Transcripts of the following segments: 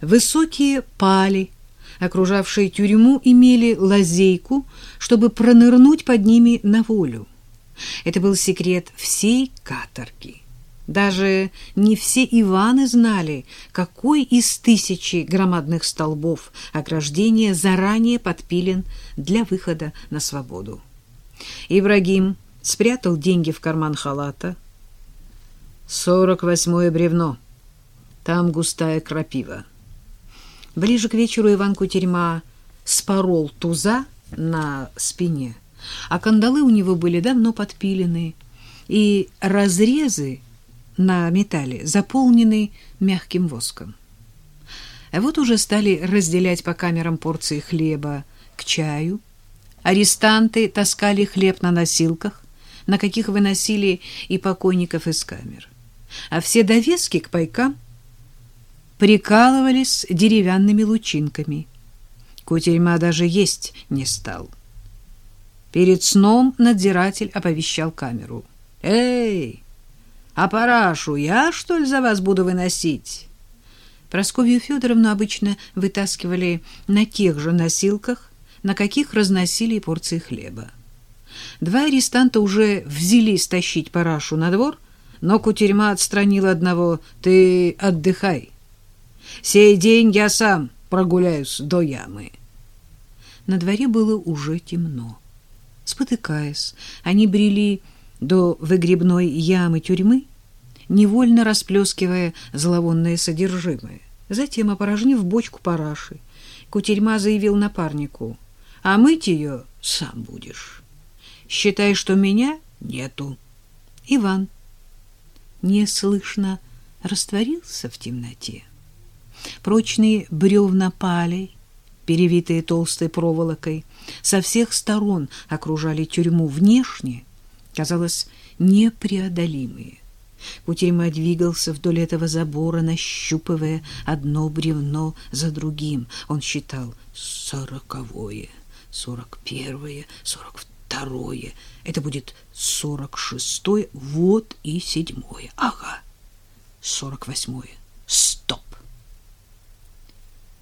Высокие пали, окружавшие тюрьму, имели лазейку, чтобы пронырнуть под ними на волю. Это был секрет всей каторги. Даже не все Иваны знали, какой из тысячи громадных столбов ограждения заранее подпилен для выхода на свободу. Ибрагим спрятал деньги в карман халата. «Сорок восьмое бревно. Там густая крапива». Ближе к вечеру Иван Кутерьма спорол туза на спине, а кандалы у него были давно подпилены, и разрезы на металле заполнены мягким воском. А вот уже стали разделять по камерам порции хлеба к чаю. Арестанты таскали хлеб на носилках, на каких выносили и покойников из камер. А все довески к пайкам — прикалывались деревянными лучинками. Кутерьма даже есть не стал. Перед сном надзиратель оповещал камеру. «Эй, а парашу я, что ли, за вас буду выносить?» Просковью Федоровну обычно вытаскивали на тех же носилках, на каких разносили порции хлеба. Два арестанта уже взялись тащить парашу на двор, но кутерьма отстранила одного. «Ты отдыхай». Сей день я сам прогуляюсь до ямы. На дворе было уже темно. Спотыкаясь, они брели до выгребной ямы тюрьмы, невольно расплескивая зловонное содержимое. Затем, опорожнив бочку параши, Кутерьма заявил напарнику, «А мыть ее сам будешь. Считай, что меня нету». Иван неслышно растворился в темноте. Прочные бревна палей, перевитые толстой проволокой, со всех сторон окружали тюрьму внешне, казалось, непреодолимые. Кутерьма двигался вдоль этого забора, нащупывая одно бревно за другим. Он считал сороковое, сорок первое, сорок второе. Это будет сорок шестое, вот и седьмое. Ага, сорок восьмое. Стоп!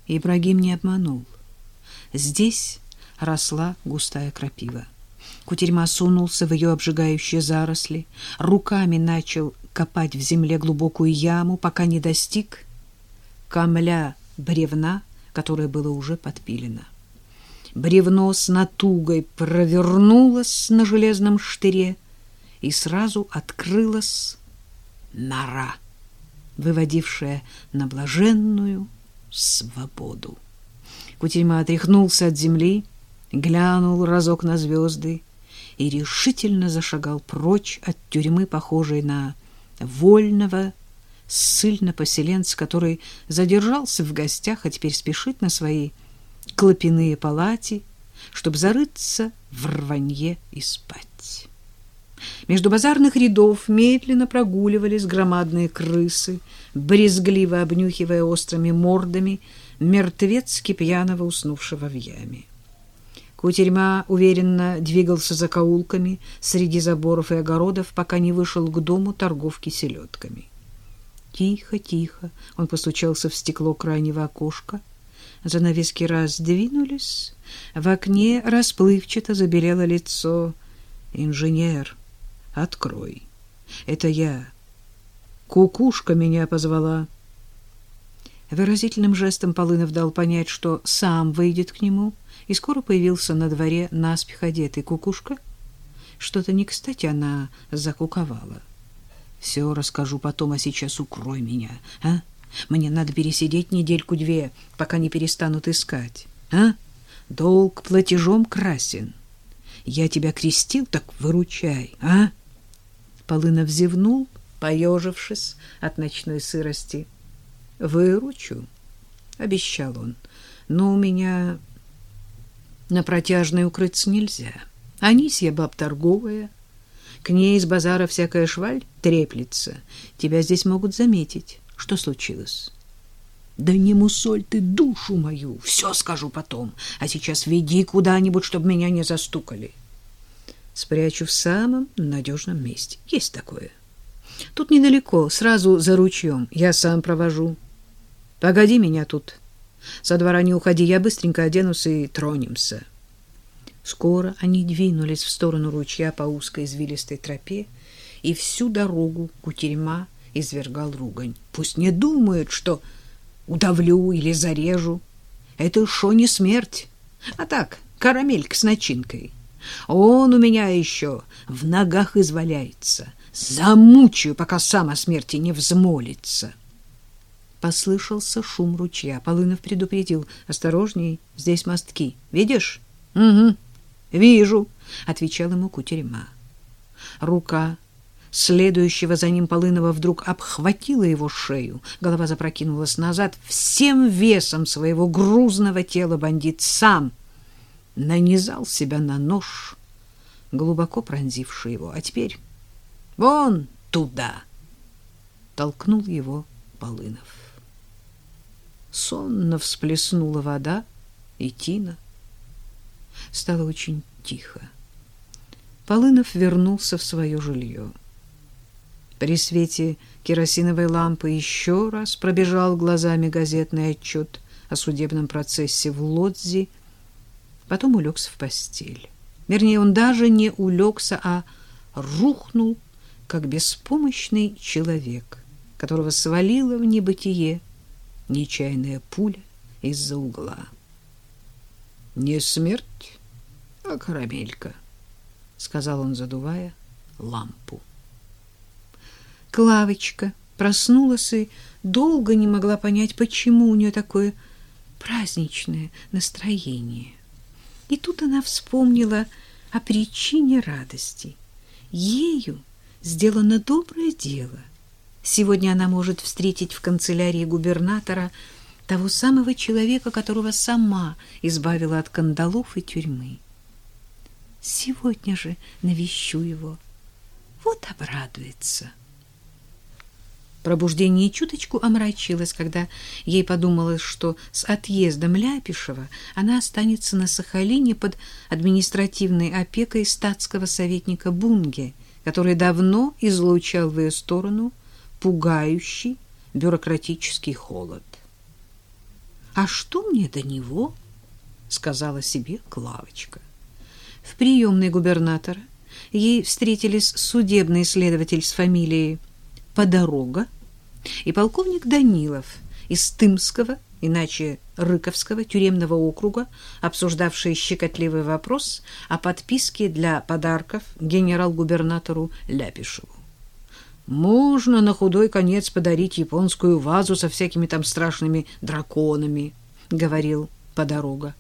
Ибрагим не обманул. Здесь росла густая крапива. Кутерьма сунулся в ее обжигающие заросли, руками начал копать в земле глубокую яму, пока не достиг камля бревна, которое было уже подпилено. Бревно с натугой провернулось на железном штыре, и сразу открылась нора, выводившая на блаженную свободу. Кутерьма отряхнулся от земли, глянул разок на звезды и решительно зашагал прочь от тюрьмы, похожей на вольного ссыльно-поселенца, который задержался в гостях, а теперь спешит на свои клопяные палати, чтобы зарыться в рванье и спать. Между базарных рядов медленно прогуливались громадные крысы, брезгливо обнюхивая острыми мордами мертвецки пьяного уснувшего в яме. Кутерьма уверенно двигался за каулками среди заборов и огородов, пока не вышел к дому торговки селедками. Тихо, тихо он постучался в стекло крайнего окошка. Занавески раздвинулись. В окне расплывчато забелело лицо. «Инженер, открой. Это я, Кукушка меня позвала. Выразительным жестом Полынов дал понять, что сам выйдет к нему, и скоро появился на дворе наспех одетый кукушка. Что-то не кстати она закуковала. Все расскажу потом, а сейчас укрой меня, а? Мне надо пересидеть недельку-две, пока не перестанут искать, а? Долг платежом красен. Я тебя крестил, так выручай, а? Полынов зевнул поежившись от ночной сырости. «Выручу», — обещал он, — «но у меня на протяжной укрыться нельзя. Анисья баб торговая, к ней из базара всякая шваль треплется. Тебя здесь могут заметить. Что случилось?» «Да не мусоль ты душу мою, все скажу потом, а сейчас веди куда-нибудь, чтобы меня не застукали». «Спрячу в самом надежном месте. Есть такое». Тут недалеко, сразу за ручьем. Я сам провожу. Погоди меня тут. Со двора не уходи, я быстренько оденусь и тронемся. Скоро они двинулись в сторону ручья по узкой извилистой тропе, и всю дорогу кутерьма извергал ругань. Пусть не думают, что удавлю или зарежу. Это шо не смерть, а так, карамелька с начинкой. Он у меня еще в ногах изваляется. Замучаю, пока сам о смерти не взмолится. Послышался шум ручья. Полынов предупредил. «Осторожней, здесь мостки. Видишь?» «Угу, вижу», — отвечал ему Кутерема. Рука следующего за ним Полынова вдруг обхватила его шею. Голова запрокинулась назад. Всем весом своего грузного тела бандит сам нанизал себя на нож, глубоко пронзивший его. А теперь вон туда толкнул его Полынов. Сонно всплеснула вода и тина. Стало очень тихо. Полынов вернулся в свое жилье. При свете керосиновой лампы еще раз пробежал глазами газетный отчет о судебном процессе в Лодзи, потом улегся в постель. Вернее, он даже не улегся, а рухнул, как беспомощный человек, которого свалило в небытие нечаянная пуля из-за угла. «Не смерть, а карамелька», — сказал он, задувая лампу. Клавочка проснулась и долго не могла понять, почему у нее такое праздничное настроение. И тут она вспомнила о причине радости. Ею сделано доброе дело. Сегодня она может встретить в канцелярии губернатора того самого человека, которого сама избавила от кандалов и тюрьмы. Сегодня же навещу его. Вот обрадуется. Пробуждение чуточку омрачилось, когда ей подумалось, что с отъездом Ляпишева она останется на Сахалине под административной опекой статского советника Бунге, который давно излучал в ее сторону пугающий бюрократический холод. «А что мне до него?» — сказала себе Клавочка. В приемной губернатора ей встретились судебный следователь с фамилией Подорога и полковник Данилов из Тымского, иначе Рыковского тюремного округа, обсуждавший щекотливый вопрос о подписке для подарков генерал-губернатору Ляпишеву. Можно на худой конец подарить японскую вазу со всякими там страшными драконами, говорил Подорога.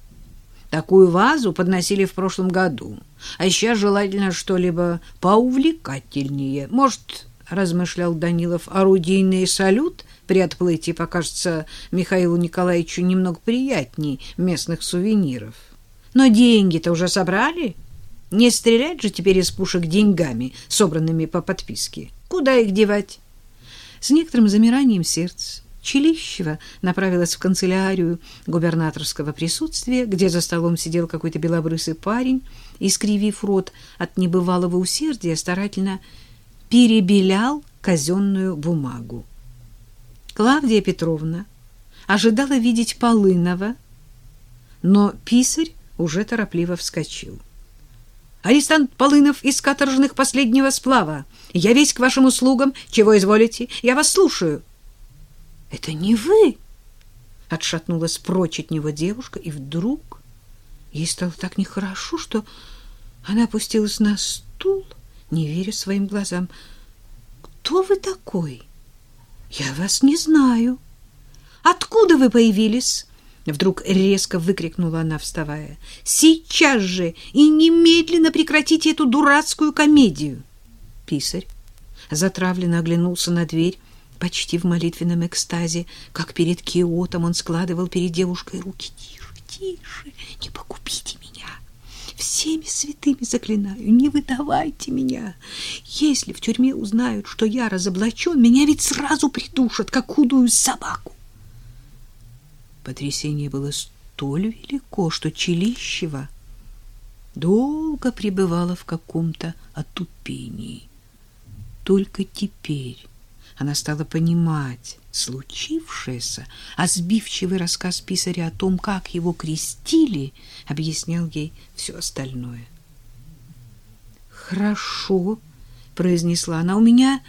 Такую вазу подносили в прошлом году, а сейчас желательно что-либо поувлекательнее. Может, размышлял Данилов, орудийный салют при отплытии покажется Михаилу Николаевичу немного приятней местных сувениров. Но деньги-то уже собрали. Не стрелять же теперь из пушек деньгами, собранными по подписке. Куда их девать? С некоторым замиранием сердца Челищева направилась в канцелярию губернаторского присутствия, где за столом сидел какой-то белобрысый парень и, скривив рот от небывалого усердия, старательно перебелял казенную бумагу. Клавдия Петровна ожидала видеть Полынова, но писарь уже торопливо вскочил. «Арестант Полынов из каторжных последнего сплава. Я весь к вашим услугам. Чего изволите? Я вас слушаю». «Это не вы?» Отшатнулась прочь от него девушка, и вдруг ей стало так нехорошо, что она опустилась на стул не веря своим глазам. «Кто вы такой? Я вас не знаю. Откуда вы появились?» Вдруг резко выкрикнула она, вставая. «Сейчас же и немедленно прекратите эту дурацкую комедию!» Писарь затравленно оглянулся на дверь, почти в молитвенном экстазе, как перед Киотом он складывал перед девушкой руки. «Тише, тише, не погубите меня!» Всеми святыми заклинаю, не выдавайте меня. Если в тюрьме узнают, что я разоблачен, меня ведь сразу придушат, как худую собаку. Потрясение было столь велико, что Челищева долго пребывала в каком-то отупении. Только теперь, она стала понимать случившееся, а сбивчивый рассказ писаря о том, как его крестили, объяснял ей все остальное. «Хорошо», — произнесла она, — «у меня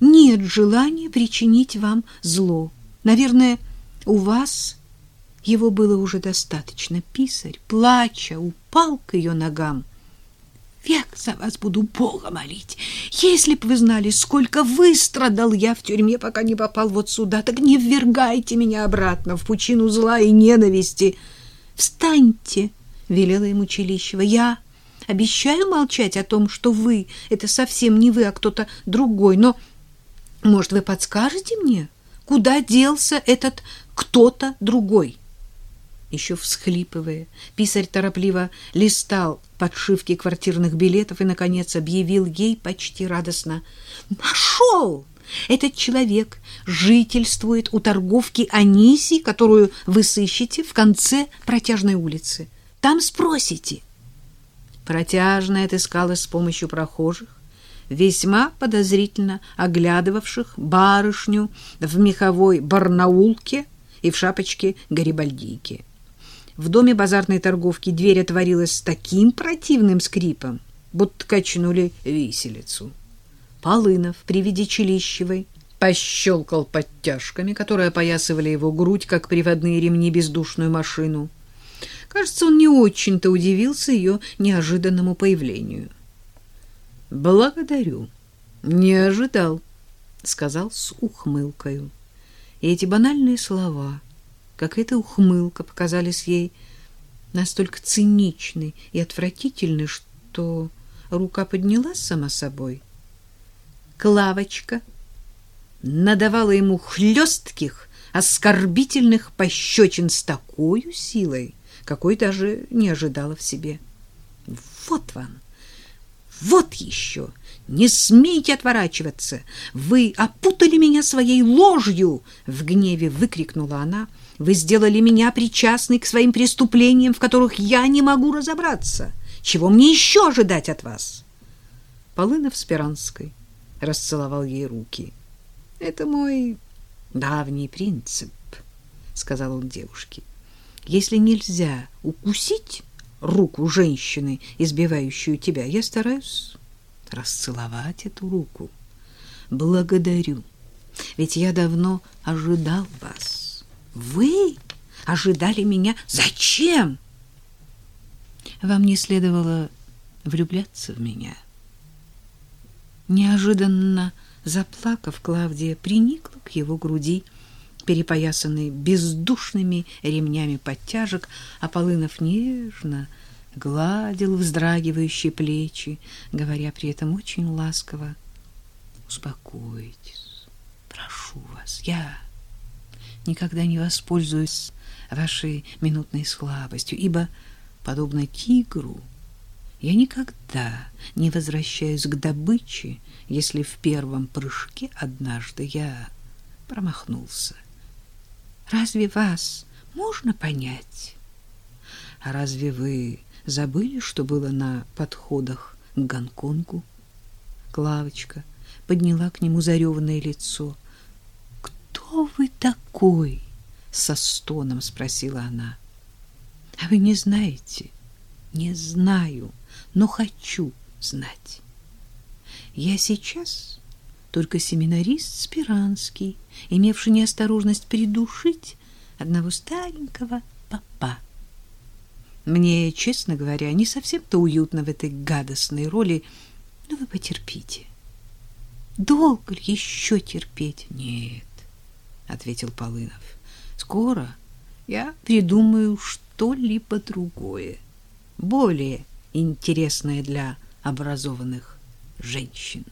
нет желания причинить вам зло. Наверное, у вас его было уже достаточно. Писарь, плача, упал к ее ногам. Век за вас буду Бога молить. Если б вы знали, сколько выстрадал я в тюрьме, пока не попал вот сюда, так не ввергайте меня обратно в пучину зла и ненависти. Встаньте, — велела ему Челищева. Я обещаю молчать о том, что вы — это совсем не вы, а кто-то другой. Но, может, вы подскажете мне, куда делся этот кто-то другой?» Еще всхлипывая. Писарь торопливо листал подшивки квартирных билетов и, наконец, объявил ей почти радостно. «Нашел! Этот человек жительствует у торговки Аниси, которую вы сыщете в конце протяжной улицы. Там спросите». Протяжная отыскалась с помощью прохожих, весьма подозрительно оглядывавших барышню в меховой барнаулке и в шапочке гарибальдийки. В доме базарной торговки дверь отворилась с таким противным скрипом, будто качнули виселицу. Полынов при виде Челищевой пощелкал подтяжками, которые опоясывали его грудь, как приводные ремни бездушную машину. Кажется, он не очень-то удивился ее неожиданному появлению. «Благодарю. Не ожидал», — сказал с ухмылкою. И эти банальные слова — как эта ухмылка показались ей настолько циничной и отвратительной, что рука поднялась сама собой. Клавочка надавала ему хлестких, оскорбительных пощечин с такой силой, какой даже не ожидала в себе. Вот вам, вот еще, не смейте отворачиваться, вы опутали меня своей ложью, в гневе выкрикнула она, — вы сделали меня причастной к своим преступлениям, в которых я не могу разобраться. Чего мне еще ожидать от вас? Полынов Спиранской расцеловал ей руки. — Это мой давний принцип, — сказал он девушке. — Если нельзя укусить руку женщины, избивающую тебя, я стараюсь расцеловать эту руку. Благодарю, ведь я давно ожидал вас. Вы ожидали меня? Зачем? Вам не следовало влюбляться в меня. Неожиданно заплакав, Клавдия приникла к его груди, перепоясанной бездушными ремнями подтяжек, а Полынов нежно гладил вздрагивающие плечи, говоря при этом очень ласково: "Успокойтесь, прошу вас, я никогда не воспользуюсь вашей минутной слабостью, ибо, подобно тигру, я никогда не возвращаюсь к добыче, если в первом прыжке однажды я промахнулся. Разве вас можно понять? А разве вы забыли, что было на подходах к Гонконгу? Клавочка подняла к нему зареванное лицо — кто вы такой? со стоном спросила она. А вы не знаете? Не знаю, но хочу знать. Я сейчас только семинарист Спиранский, имевший неосторожность придушить одного старенького папа. Мне, честно говоря, не совсем-то уютно в этой гадостной роли, но вы потерпите. Долго ли еще терпеть? Нет. — ответил Полынов. — Скоро я придумаю что-либо другое, более интересное для образованных женщин.